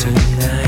tonight.